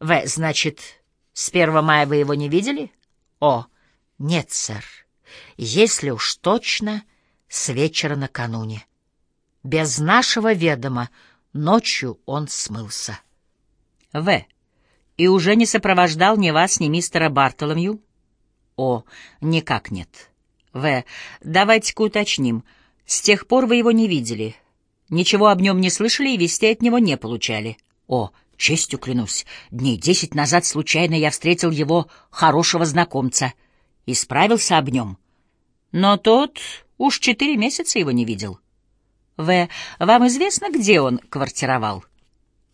В. Значит, с 1 мая вы его не видели? О. Нет, сэр. Если уж точно, с вечера накануне. Без нашего ведома ночью он смылся. В. И уже не сопровождал ни вас, ни мистера Бартоломью? О. Никак нет. В. Давайте-ка уточним. С тех пор вы его не видели. Ничего об нем не слышали и вести от него не получали. О. Честью клянусь, дней десять назад случайно я встретил его хорошего знакомца и справился об нем. Но тот уж четыре месяца его не видел. В. Вам известно, где он квартировал?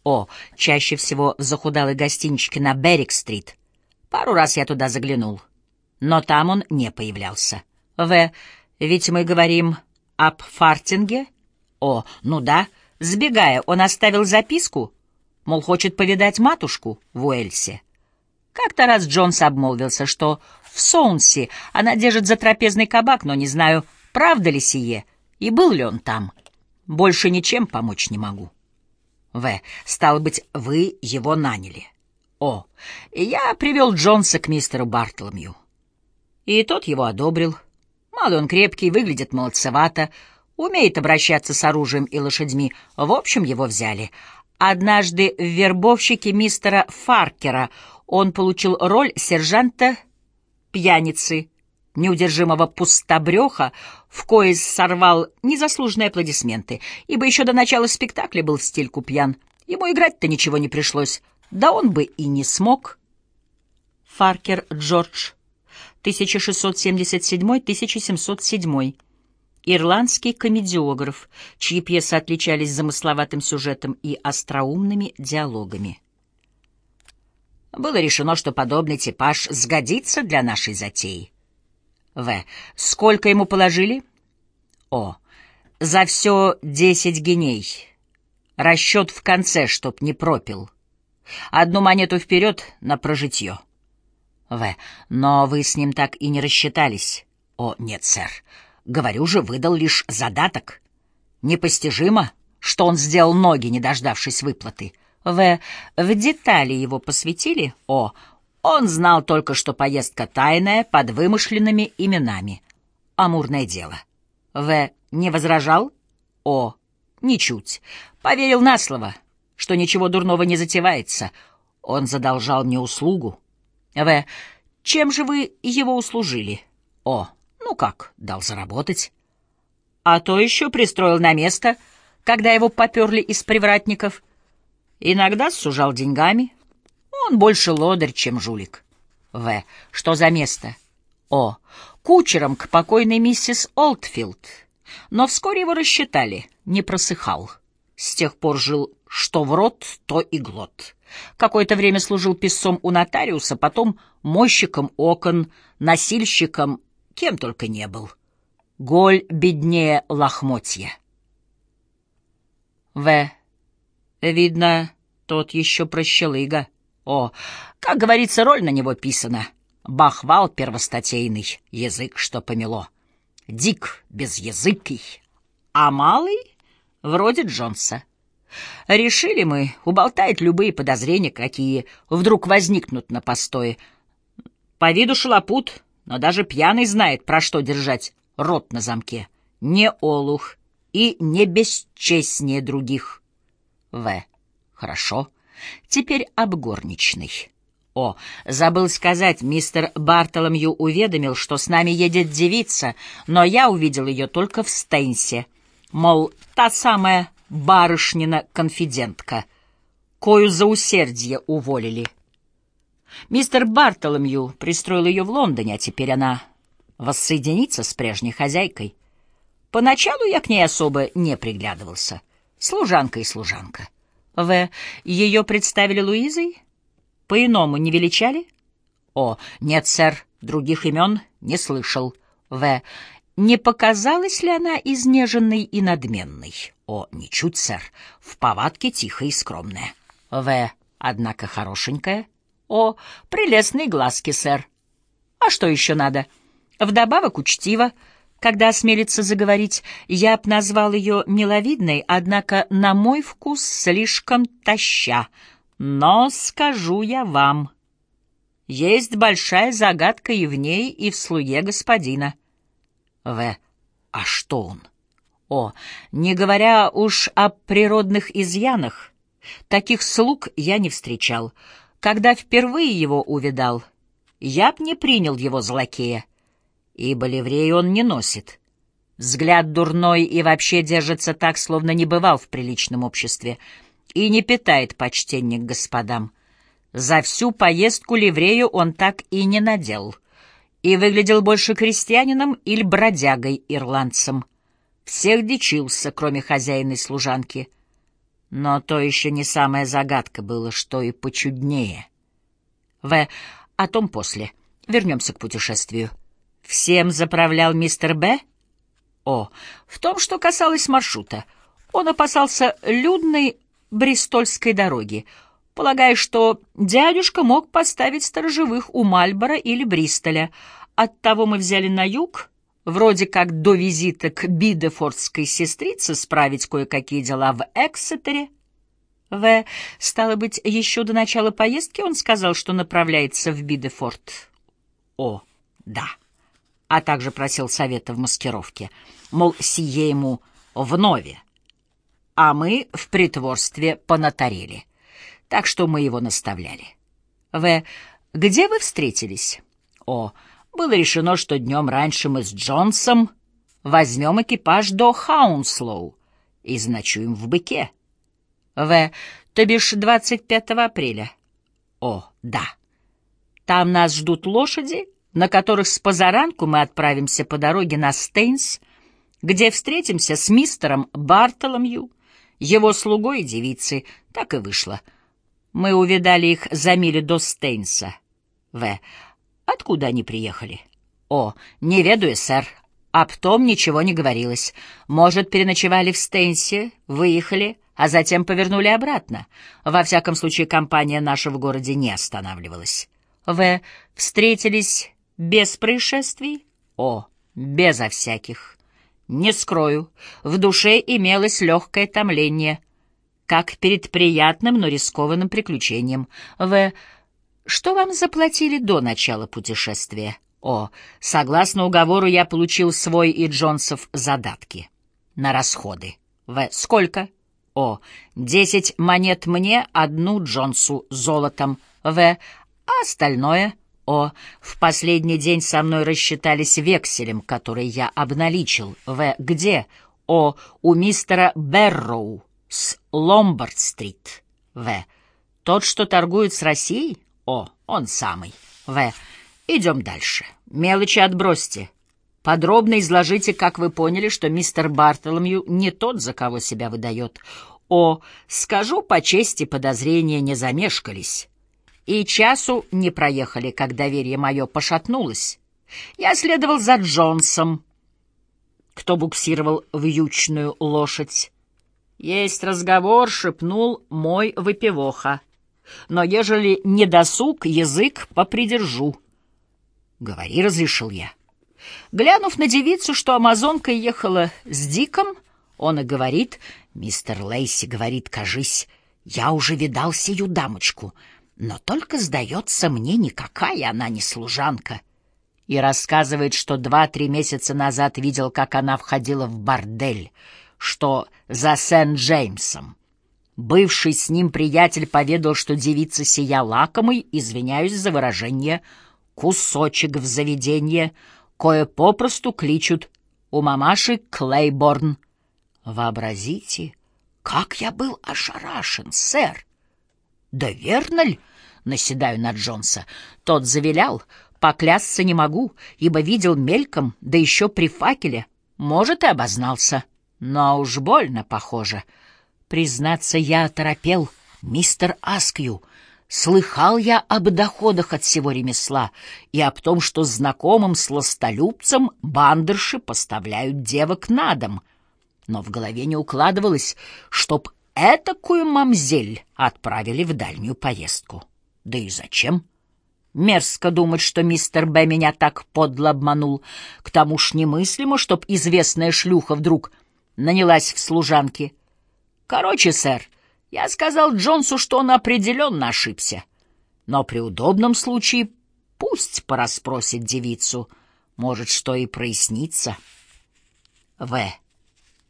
О. Чаще всего в захудалой гостиничке на Беррик-стрит. Пару раз я туда заглянул. Но там он не появлялся. В. Ведь мы говорим об фартинге? О. Ну да. Сбегая, он оставил записку — мол, хочет повидать матушку в Уэльсе. Как-то раз Джонс обмолвился, что в Соунсе она держит за трапезный кабак, но не знаю, правда ли сие, и был ли он там. Больше ничем помочь не могу. В. Стало быть, вы его наняли. О. Я привел Джонса к мистеру Бартломью. И тот его одобрил. Малый он крепкий, выглядит молодцевато, умеет обращаться с оружием и лошадьми. В общем, его взяли. Однажды в вербовщике мистера Фаркера он получил роль сержанта-пьяницы, неудержимого пустобреха, в кое сорвал незаслуженные аплодисменты, ибо еще до начала спектакля был в стельку пьян. Ему играть-то ничего не пришлось, да он бы и не смог. Фаркер Джордж, 1677-1707 ирландский комедиограф, чьи пьесы отличались замысловатым сюжетом и остроумными диалогами. Было решено, что подобный типаж сгодится для нашей затеи. В. Сколько ему положили? О. За все десять геней. Расчет в конце, чтоб не пропил. Одну монету вперед на прожитье. В. Но вы с ним так и не рассчитались. О, нет, сэр. Говорю же, выдал лишь задаток. Непостижимо, что он сделал ноги, не дождавшись выплаты. В. В детали его посвятили? О. Он знал только, что поездка тайная, под вымышленными именами. Амурное дело. В. Не возражал? О. Ничуть. Поверил на слово, что ничего дурного не затевается. Он задолжал мне услугу. В. Чем же вы его услужили? О. Ну как, дал заработать. А то еще пристроил на место, когда его поперли из привратников. Иногда сужал деньгами. Он больше лодырь, чем жулик. В. Что за место? О. Кучером к покойной миссис Олдфилд. Но вскоре его рассчитали, не просыхал. С тех пор жил что в рот, то и глот. Какое-то время служил писцом у нотариуса, потом мойщиком окон, носильщиком кем только не был. Голь беднее лохмотья. В. Видно, тот еще прощелыга. О, как говорится, роль на него писана. Бахвал первостатейный, язык, что помело. Дик безязыкий, а малый вроде Джонса. Решили мы уболтать любые подозрения, какие вдруг возникнут на постое. По виду шалопут, но даже пьяный знает, про что держать рот на замке. Не олух и не бесчестнее других. В. Хорошо. Теперь об горничной. О, забыл сказать, мистер Бартоломью уведомил, что с нами едет девица, но я увидел ее только в Стейнсе. Мол, та самая барышнина-конфидентка, кою за усердие уволили. Мистер Бартоломью пристроил ее в Лондоне, а теперь она воссоединится с прежней хозяйкой. Поначалу я к ней особо не приглядывался. Служанка и служанка. В. Ее представили Луизой? По-иному не величали? О, нет, сэр, других имен не слышал. В. Не показалась ли она изнеженной и надменной? О, ничуть, сэр, в повадке тихая и скромная. В. Однако хорошенькая. О, прелестные глазки, сэр. А что еще надо? Вдобавок учтиво, когда осмелится заговорить, я б назвал ее миловидной, однако, на мой вкус, слишком таща. Но скажу я вам, есть большая загадка и в ней, и в слуге господина. В. А что он? О, не говоря уж о природных изъянах, таких слуг я не встречал. Когда впервые его увидал, я б не принял его за лакея, ибо ливрей он не носит. Взгляд дурной и вообще держится так, словно не бывал в приличном обществе, и не питает почтения к господам. За всю поездку ливрею он так и не надел, и выглядел больше крестьянином или бродягой-ирландцем. Всех дичился, кроме хозяина и служанки. Но то еще не самая загадка было, что и почуднее. В. О том после. Вернемся к путешествию. Всем заправлял мистер Б. О. В том, что касалось маршрута. Он опасался людной Бристольской дороги, полагая, что дядюшка мог поставить сторожевых у Мальбора или Бристоля. Оттого мы взяли на юг, вроде как до визита к бидефордской сестрице справить кое-какие дела в Эксетере. В. Стало быть, еще до начала поездки он сказал, что направляется в Бидефорд. О, да. А также просил совета в маскировке. Мол, сие ему вновь. А мы в притворстве понатарели. Так что мы его наставляли. В. Где вы встретились? О, было решено, что днем раньше мы с Джонсом возьмем экипаж до Хаунслоу и заночуем в быке. В. То бишь 25 апреля. О, да. Там нас ждут лошади, на которых с позаранку мы отправимся по дороге на Стейнс, где встретимся с мистером Бартоломью, его слугой и девицей. Так и вышло. Мы увидали их за мили до Стейнса. В. Откуда они приехали? О, не ведаю, сэр. Об том ничего не говорилось. Может, переночевали в Стейнсе, выехали, а затем повернули обратно. Во всяком случае, компания наша в городе не останавливалась. В. Встретились без происшествий? О, безо всяких. Не скрою, в душе имелось легкое томление, как перед приятным, но рискованным приключением. В. Что вам заплатили до начала путешествия? О, согласно уговору я получил свой и Джонсов задатки на расходы. В. Сколько? О, десять монет мне, одну Джонсу золотом. В. А остальное? О, в последний день со мной рассчитались векселем, который я обналичил. В. Где? О, у мистера Берроу с Ломбард-стрит. В. Тот, что торгует с Россией? О, он самый. В. Идем дальше. Мелочи отбросьте. Подробно изложите, как вы поняли, что мистер Бартоломью не тот, за кого себя выдает. О, скажу по чести, подозрения не замешкались. И часу не проехали, как доверие мое пошатнулось. Я следовал за Джонсом, кто буксировал вьючную лошадь. Есть разговор, шепнул мой выпивоха. Но ежели не досуг, язык попридержу. Говори, разрешил я. Глянув на девицу, что амазонка ехала с Диком, он и говорит, мистер Лейси говорит, кажись, я уже видал сию дамочку, но только, сдается мне, никакая она не служанка. И рассказывает, что два-три месяца назад видел, как она входила в бордель, что за Сент-Джеймсом. Бывший с ним приятель поведал, что девица сия лакомый, извиняюсь за выражение, кусочек в заведение — кое попросту кличут у мамаши Клейборн. Вообразите, как я был ошарашен, сэр! Да верно ли? Наседаю на Джонса. Тот завилял. Поклясться не могу, ибо видел мельком, да еще при факеле. Может, и обознался. Но уж больно похоже. Признаться, я оторопел, мистер Аскью — Слыхал я об доходах от всего ремесла и об том, что знакомым сластолюбцам бандерши поставляют девок на дом. Но в голове не укладывалось, чтоб этакую мамзель отправили в дальнюю поездку. Да и зачем? Мерзко думать, что мистер Б. меня так подло обманул. К тому ж немыслимо, чтоб известная шлюха вдруг нанялась в служанки. Короче, сэр, Я сказал Джонсу, что он определенно ошибся. Но при удобном случае пусть порасспросит девицу. Может, что и прояснится. В.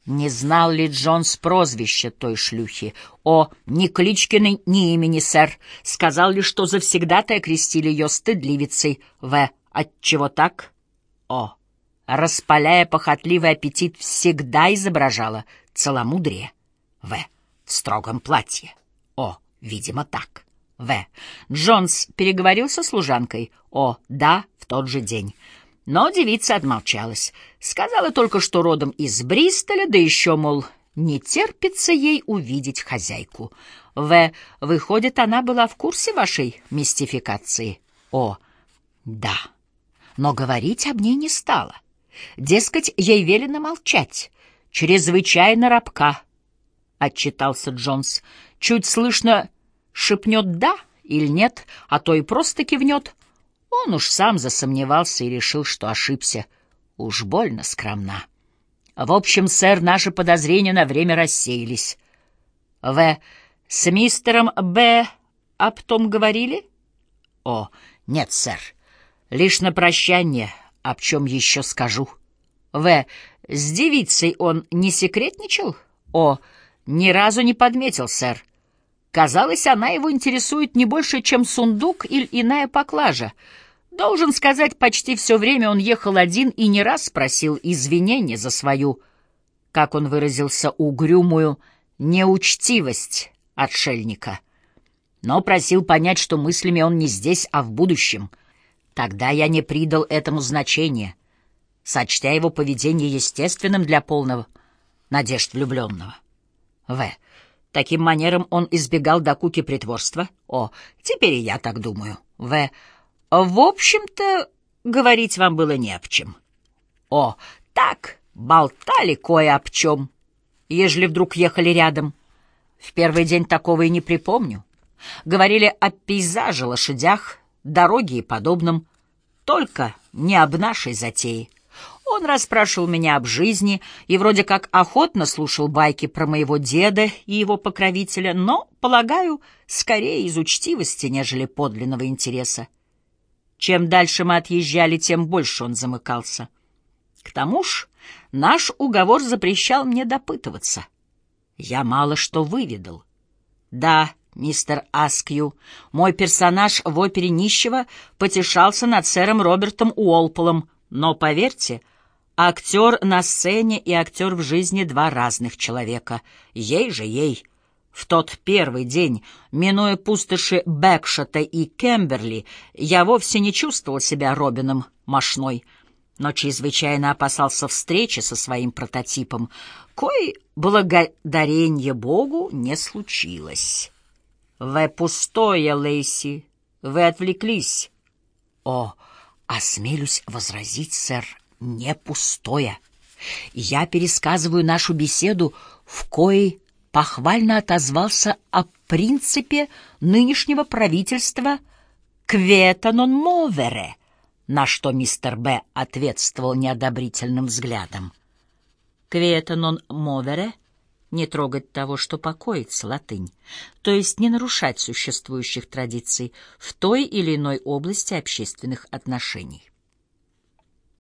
Не знал ли Джонс прозвище той шлюхи? О, ни клички, ни имени, сэр. Сказал ли, что завсегда-то окрестили ее стыдливицей? В. Отчего так? О, распаляя похотливый аппетит, всегда изображала целомудрие. В. В строгом платье. О, видимо, так. В. Джонс переговорил со служанкой. О, да, в тот же день. Но девица отмолчалась. Сказала только, что родом из Бристоля, да еще, мол, не терпится ей увидеть хозяйку. В. Выходит, она была в курсе вашей мистификации? О, да. Но говорить об ней не стала. Дескать, ей велено молчать. Чрезвычайно рабка, — отчитался Джонс. Чуть слышно шепнет «да» или «нет», а то и просто кивнет. Он уж сам засомневался и решил, что ошибся. Уж больно скромна. В общем, сэр, наши подозрения на время рассеялись. В. С мистером Б. об том говорили? О, нет, сэр. Лишь на прощание, об чем еще скажу. В. С девицей он не секретничал? О, ни разу не подметил, сэр. Казалось, она его интересует не больше, чем сундук или иная поклажа. Должен сказать, почти все время он ехал один и не раз просил извинения за свою, как он выразился, угрюмую неучтивость отшельника. Но просил понять, что мыслями он не здесь, а в будущем. Тогда я не придал этому значения, сочтя его поведение естественным для полного надежд влюбленного. В. Таким манером он избегал докуки притворства. О, теперь и я так думаю. В. В общем-то, говорить вам было не об чем. О, так, болтали кое об чем, ежели вдруг ехали рядом. В первый день такого и не припомню. Говорили о пейзаже, лошадях, дороге и подобном, только не об нашей затее. Он расспрашивал меня об жизни и вроде как охотно слушал байки про моего деда и его покровителя, но, полагаю, скорее из учтивости, нежели подлинного интереса. Чем дальше мы отъезжали, тем больше он замыкался. К тому ж наш уговор запрещал мне допытываться. Я мало что выведал. Да, мистер Аскью, мой персонаж в опере нищего потешался над сэром Робертом Уолполом, но, поверьте, актер на сцене и актер в жизни — два разных человека. Ей же ей — в тот первый день, минуя пустоши Бэкшота и Кемберли, я вовсе не чувствовал себя Робином Мошной, но чрезвычайно опасался встречи со своим прототипом, кой благодарение Богу не случилось. «Вы пустое, Лейси, вы отвлеклись». «О, осмелюсь возразить, сэр, не пустое. Я пересказываю нашу беседу, в коей похвально отозвался о принципе нынешнего правительства «Кветанон мовере», на что мистер Б. ответствовал неодобрительным взглядом. «Кветанон мовере» — не трогать того, что покоится, латынь, то есть не нарушать существующих традиций в той или иной области общественных отношений.